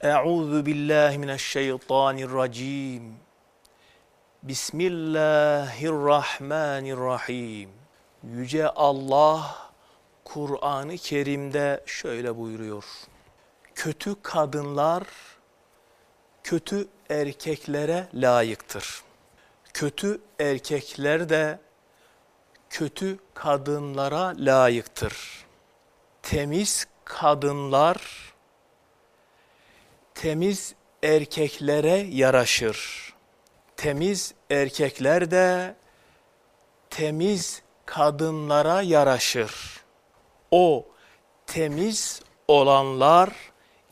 Euzu billahi mineşşeytanirracim. Bismillahirrahmanirrahim. Yüce Allah Kur'an-ı Kerim'de şöyle buyuruyor. Kötü kadınlar kötü erkeklere layıktır. Kötü erkekler de kötü kadınlara layıktır. Temiz kadınlar temiz erkeklere yaraşır. Temiz erkekler de temiz kadınlara yaraşır. O temiz olanlar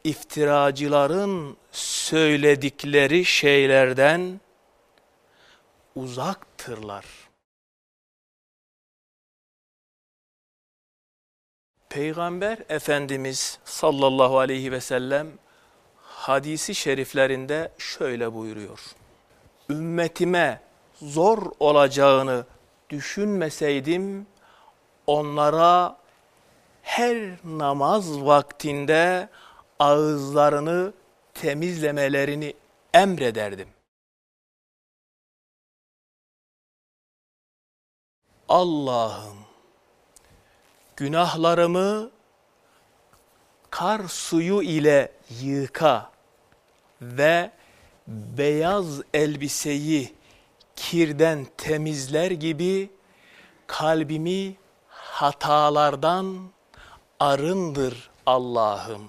iftiracıların söyledikleri şeylerden uzaktırlar. Peygamber Efendimiz sallallahu aleyhi ve sellem hadisi şeriflerinde şöyle buyuruyor. Ümmetime zor olacağını düşünmeseydim onlara her namaz vaktinde ağızlarını temizlemelerini emrederdim. Allah'ım günahlarımı kar suyu ile yıka ve beyaz elbiseyi kirden temizler gibi kalbimi hatalardan arındır Allah'ım.